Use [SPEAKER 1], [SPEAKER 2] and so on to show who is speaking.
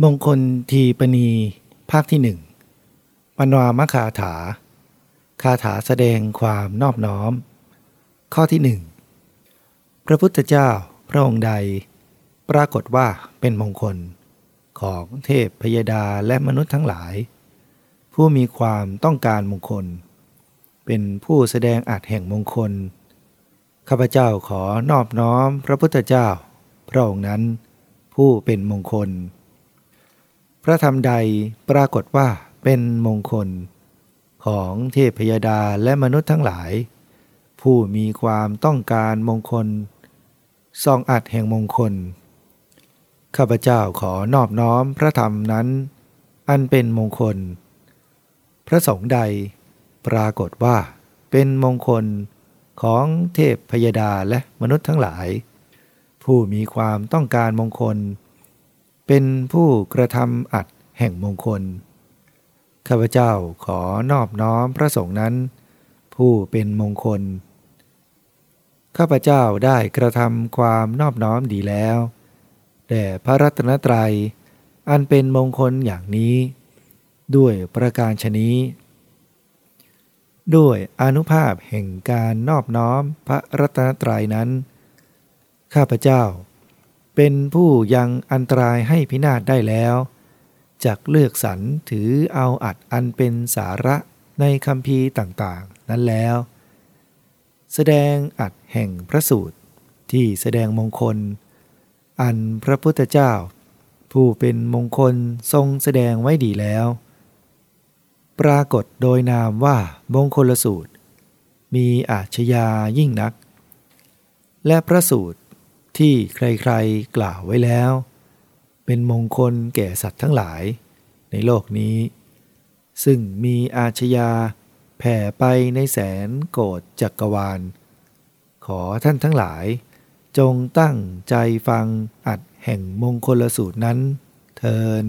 [SPEAKER 1] มงคลทีปณีภาคที่หนึ่งปนวามคาถา คาถาแสดงความนอบน้อม ข้อที่หนึ่งพระพุทธเจ้าพระองค์ใด ปรากฏว่าเป็นมงคล ของเทพพยดาและมนุษย์ทั้งหลาย ผู้มีความต้องการมงคล เป็นผู้แสดงอาจแห่งมงคล ข้าพเจ้าขอนอบน้อมพระพุทธเจ้า พระองค์นั้น ผู้เป็นมงคล พระธรรมใดปรากฏว่าเป็นมงคล ของเทพยดาและมนุษย์ทั้งหลาย ผู้มีความต้องการมงคลซองอัดแห่งมงคล ข้าพเจ้าขอนอบน้อมพระธรรมนั้น อันเป็นมงคล พระสงฆ์ใดปรากฏว่าเป็นมงคลของเทพพยดาและมนุษย์ทั้งหลาย ผู้มีความต้องการมงคล เป็นผู้กระทำอัดแห่งมงคล ข้าพเจ้าขอนอบน้อมพระสงฆ์นั้น ผู้เป็นมงคล ข้าพเจ้าได้กระทำความนอบน้อมดีแล้วแต่พระรัตนตรัย อันเป็นมงคลอย่างนี้ ด้วยประการชนี้ ด้วยอนุภาพแห่งการนอบน้อมพระรัตนตรัยนั้น ข้าพเจ้า เป็นผู้ยังอันตรายให้พินาศได้แล้วจากเลือกสรรถือเอาอัดอันเป็นสาระในคำพีต่างๆ นั้นแล้ว แสดงอัดแห่งพระสูตรที่แสดงมงคล อันพระพุทธเจ้า ผู้เป็นมงคลทรงแสดงไว้ดีแล้ว ปรากฏโดยนามว่ามงคลสูตร มีอาชญายิ่งนัก และพระสูตร ที่ใครๆกล่าวไว้แล้ว เป็นมงคลแก่สัตว์ทั้งหลาย ในโลกนี้ ซึ่งมีอาชญาแผ่ไปในแสนโกดจักรวาล ขอท่านทั้งหลาย จงตั้งใจฟังอัดแห่งมงคลสูตรนั้น เทิน